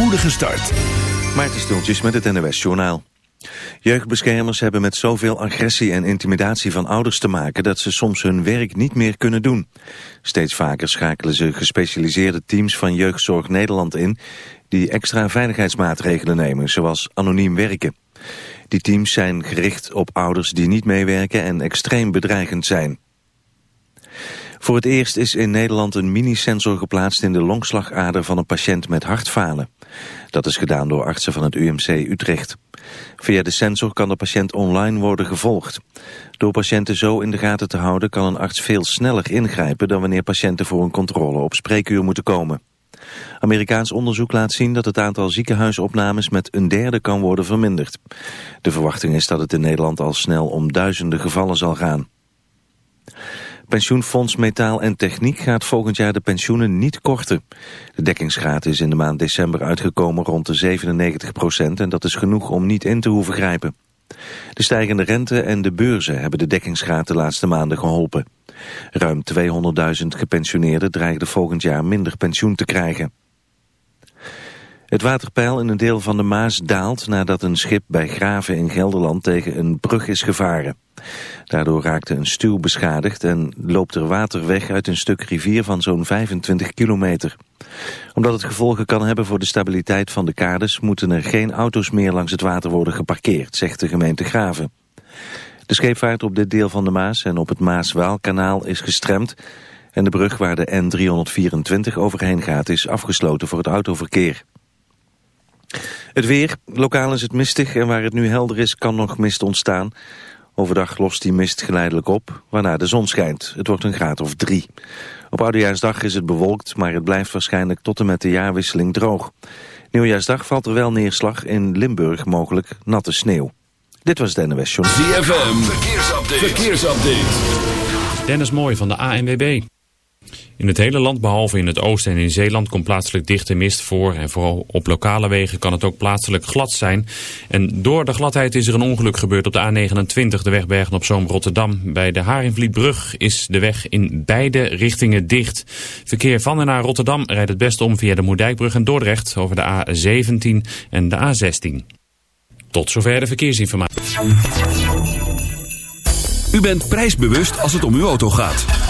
spoedige start. Maarten Stultjes met het NOS Journaal. Jeugdbeschermers hebben met zoveel agressie en intimidatie van ouders te maken dat ze soms hun werk niet meer kunnen doen. Steeds vaker schakelen ze gespecialiseerde teams van Jeugdzorg Nederland in die extra veiligheidsmaatregelen nemen, zoals anoniem werken. Die teams zijn gericht op ouders die niet meewerken en extreem bedreigend zijn. Voor het eerst is in Nederland een mini-sensor geplaatst in de longslagader van een patiënt met hartfalen. Dat is gedaan door artsen van het UMC Utrecht. Via de sensor kan de patiënt online worden gevolgd. Door patiënten zo in de gaten te houden kan een arts veel sneller ingrijpen dan wanneer patiënten voor een controle op spreekuur moeten komen. Amerikaans onderzoek laat zien dat het aantal ziekenhuisopnames met een derde kan worden verminderd. De verwachting is dat het in Nederland al snel om duizenden gevallen zal gaan. Pensioenfonds Metaal en Techniek gaat volgend jaar de pensioenen niet korten. De dekkingsgraad is in de maand december uitgekomen rond de 97 procent en dat is genoeg om niet in te hoeven grijpen. De stijgende rente en de beurzen hebben de dekkingsgraad de laatste maanden geholpen. Ruim 200.000 gepensioneerden dreigden volgend jaar minder pensioen te krijgen. Het waterpeil in een deel van de Maas daalt nadat een schip bij Graven in Gelderland tegen een brug is gevaren. Daardoor raakte een stuw beschadigd en loopt er water weg uit een stuk rivier van zo'n 25 kilometer. Omdat het gevolgen kan hebben voor de stabiliteit van de kades moeten er geen auto's meer langs het water worden geparkeerd, zegt de gemeente Graven. De scheepvaart op dit deel van de Maas en op het Maas-Waalkanaal is gestremd en de brug waar de N324 overheen gaat is afgesloten voor het autoverkeer. Het weer, lokaal is het mistig en waar het nu helder is kan nog mist ontstaan. Overdag lost die mist geleidelijk op, waarna de zon schijnt. Het wordt een graad of drie. Op Oudejaarsdag is het bewolkt, maar het blijft waarschijnlijk tot en met de jaarwisseling droog. Nieuwjaarsdag valt er wel neerslag, in Limburg mogelijk natte sneeuw. Dit was de NWS Show. ZFM, verkeersupdate. verkeersupdate. Dennis Mooi van de ANWB. In het hele land, behalve in het oosten en in Zeeland, komt plaatselijk dichte mist voor. En vooral op lokale wegen kan het ook plaatselijk glad zijn. En door de gladheid is er een ongeluk gebeurd op de A29, de weg Bergen op Zoom Rotterdam. Bij de Haringvlietbrug is de weg in beide richtingen dicht. Verkeer van en naar Rotterdam rijdt het beste om via de Moerdijkbrug en Dordrecht over de A17 en de A16. Tot zover de verkeersinformatie. U bent prijsbewust als het om uw auto gaat.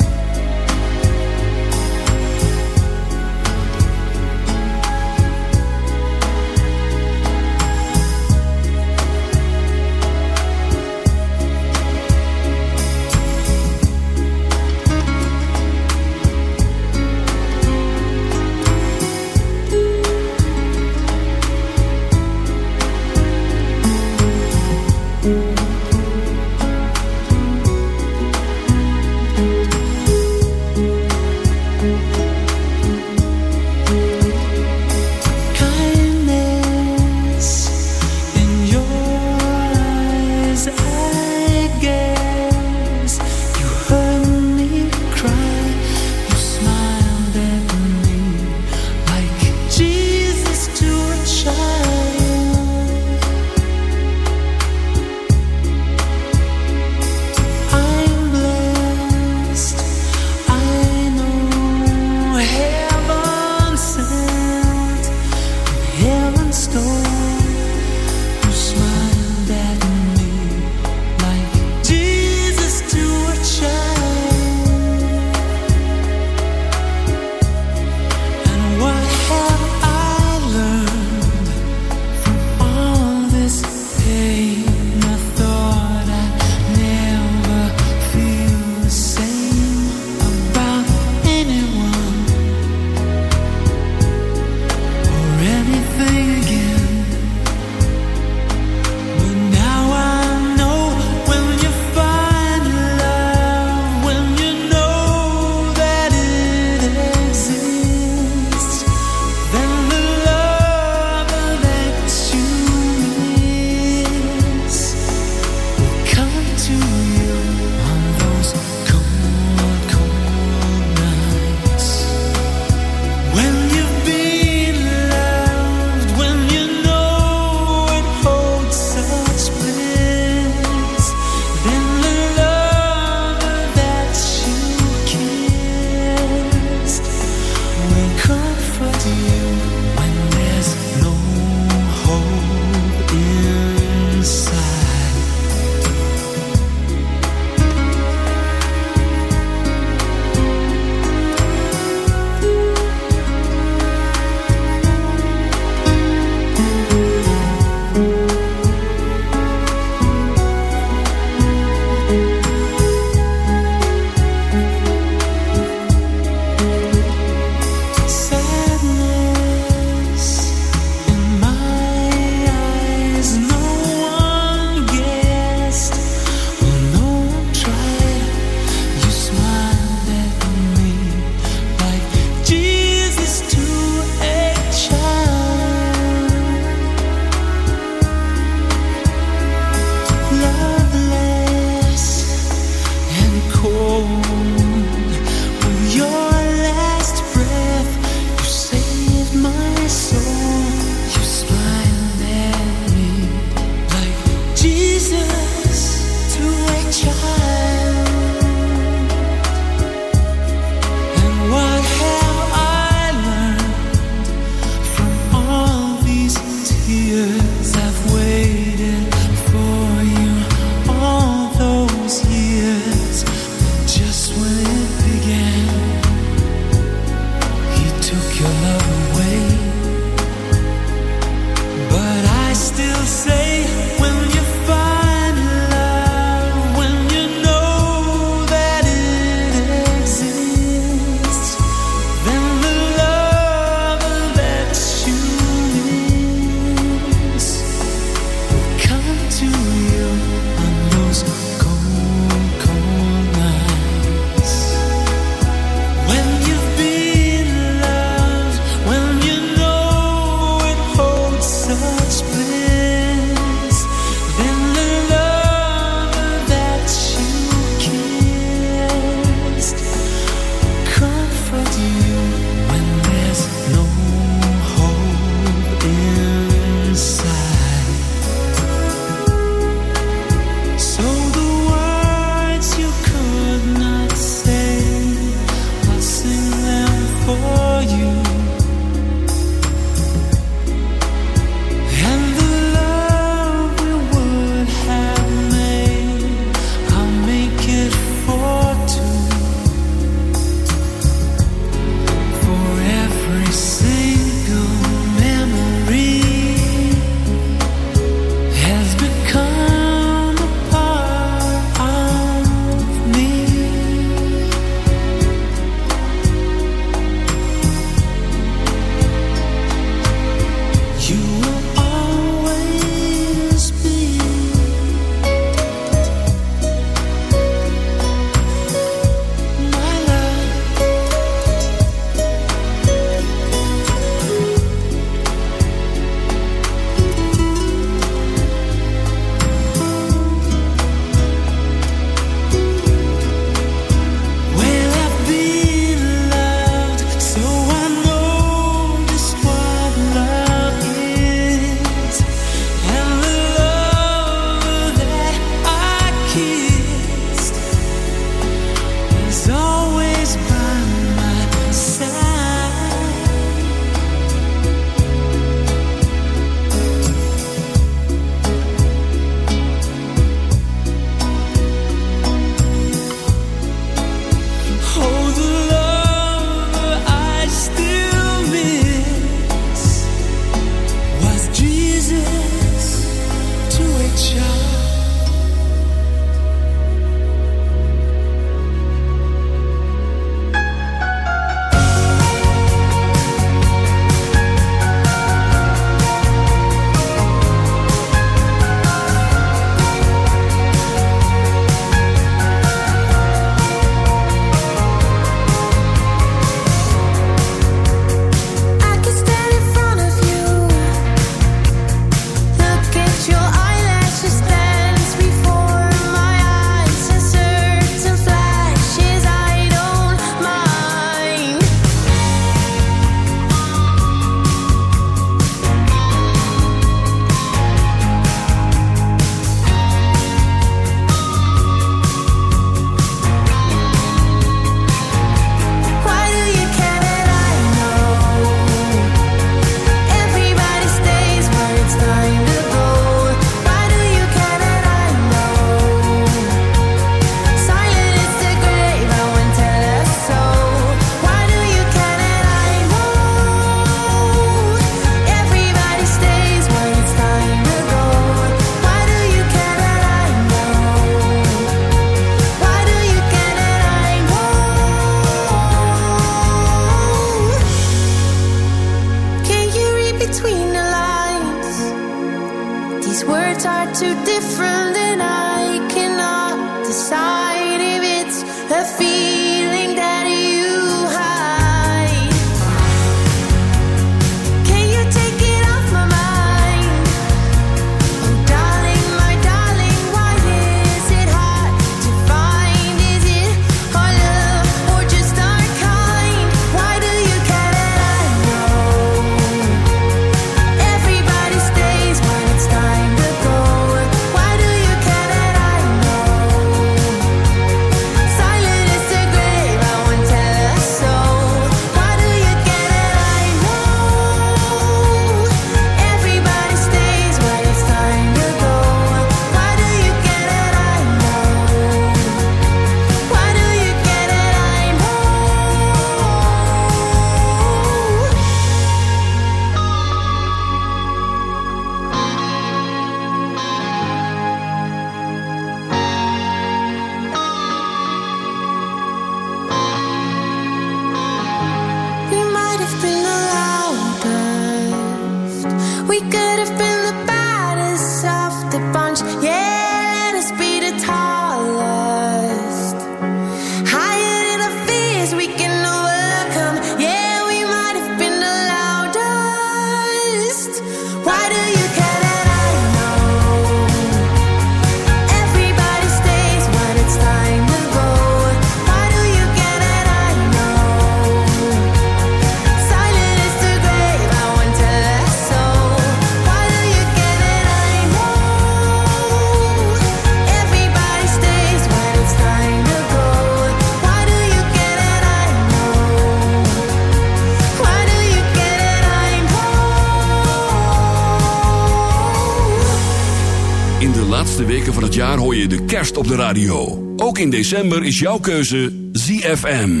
Jaar hoor je de kerst op de radio. Ook in december is jouw keuze ZFM.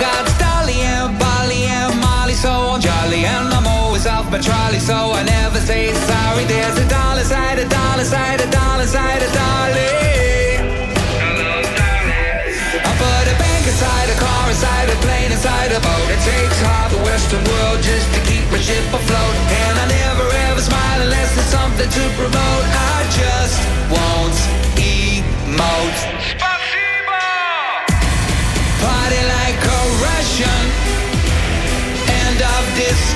Got Dolly and Bali and Molly, so I'm jolly. And I'm always off my trolley, so I never say sorry. There's a dollar side, a dollar side, a dollar side, a dolly. I put a bank inside a car, inside a plane, inside a boat. It takes half the Western world just to keep my ship afloat. And I never ever smile unless there's something to promote. I just won't emote.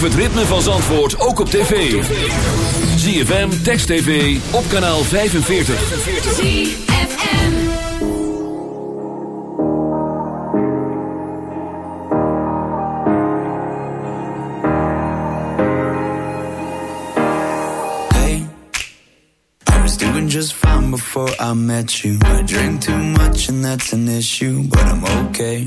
Beleef het ritme van Zandvoort ook op tv. ZFM, Text TV, op kanaal 45. ZFM Hey, I was doing just fine before I met you. I drink too much and that's an issue, but I'm okay.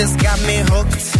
this got me hooked.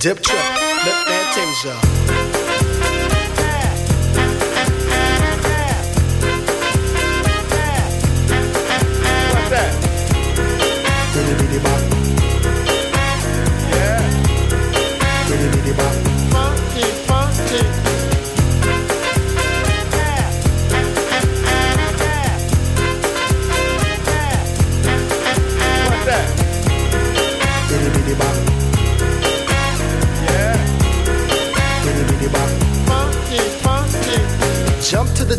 Dip Trip, Lip Fantasia.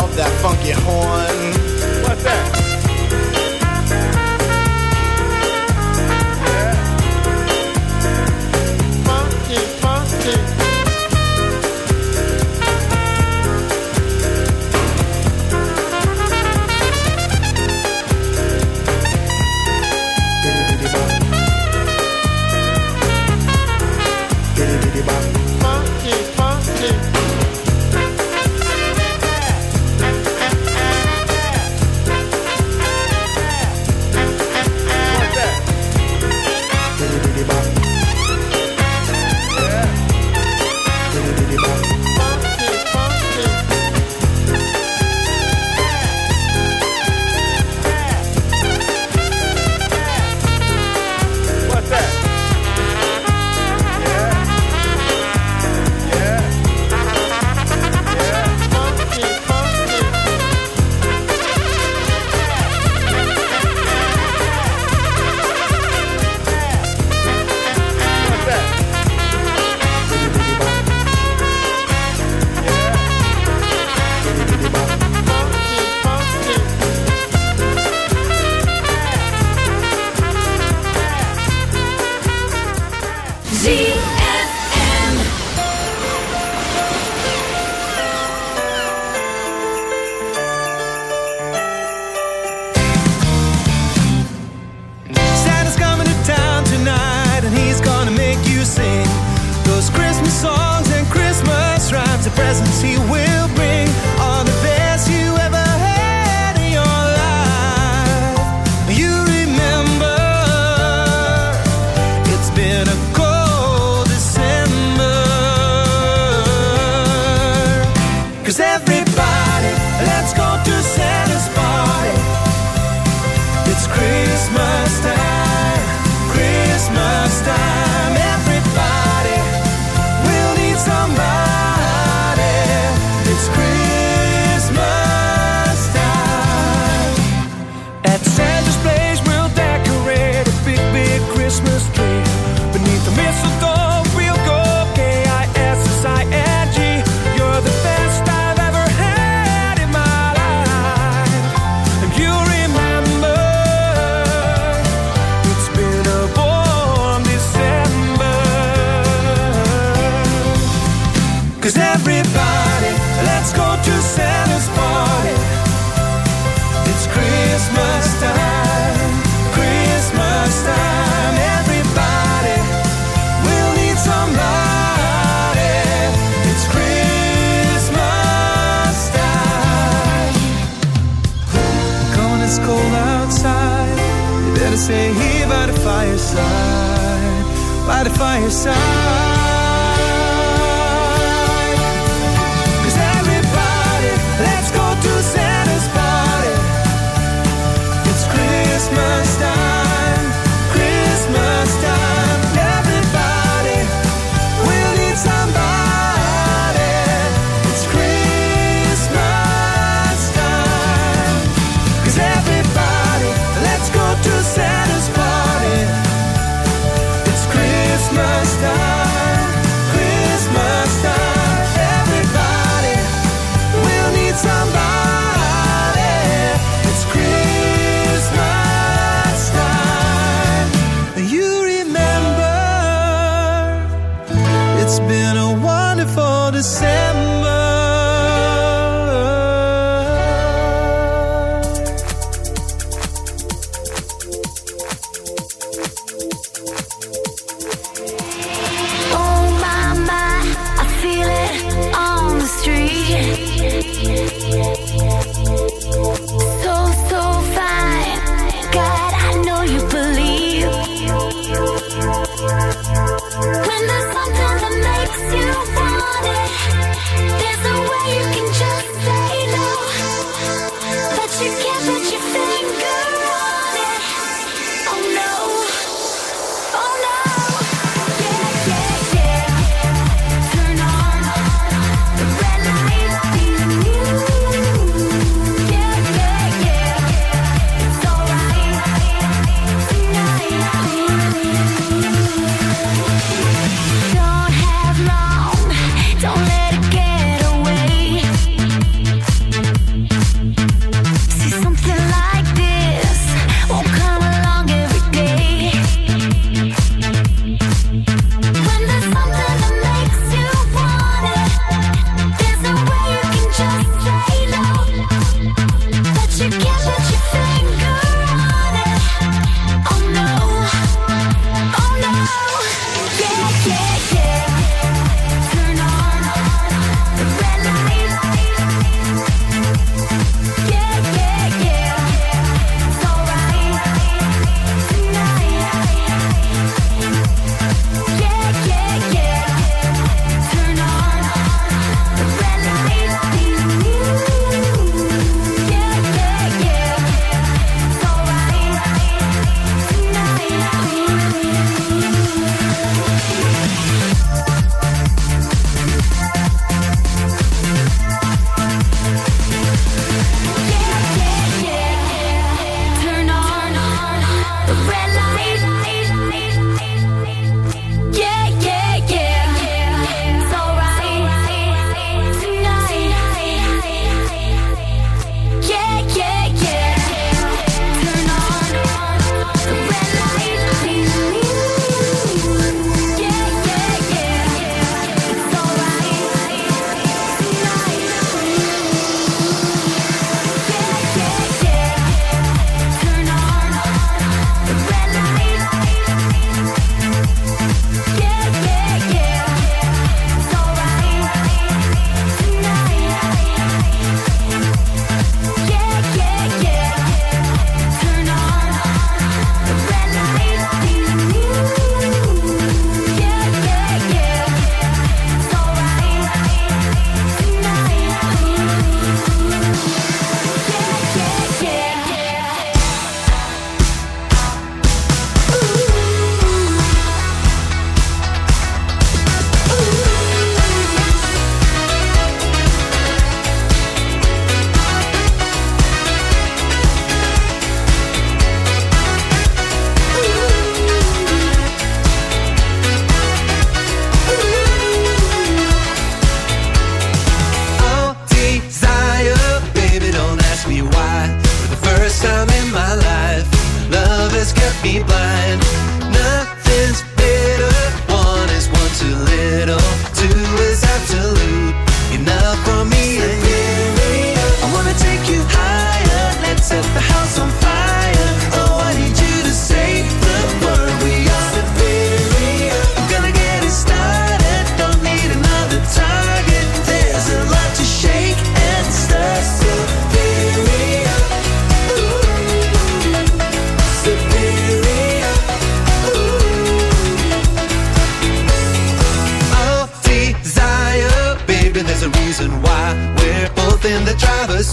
love that funky horn. What's that? by the fireside.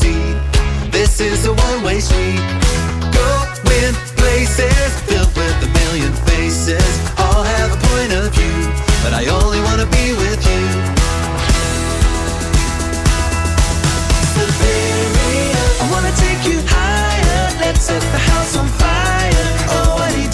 Seat. This is a one-way street. Going places filled with a million faces. All have a point of view, but I only wanna be with you. I wanna take you higher. Let's set the house on fire. Oh, I need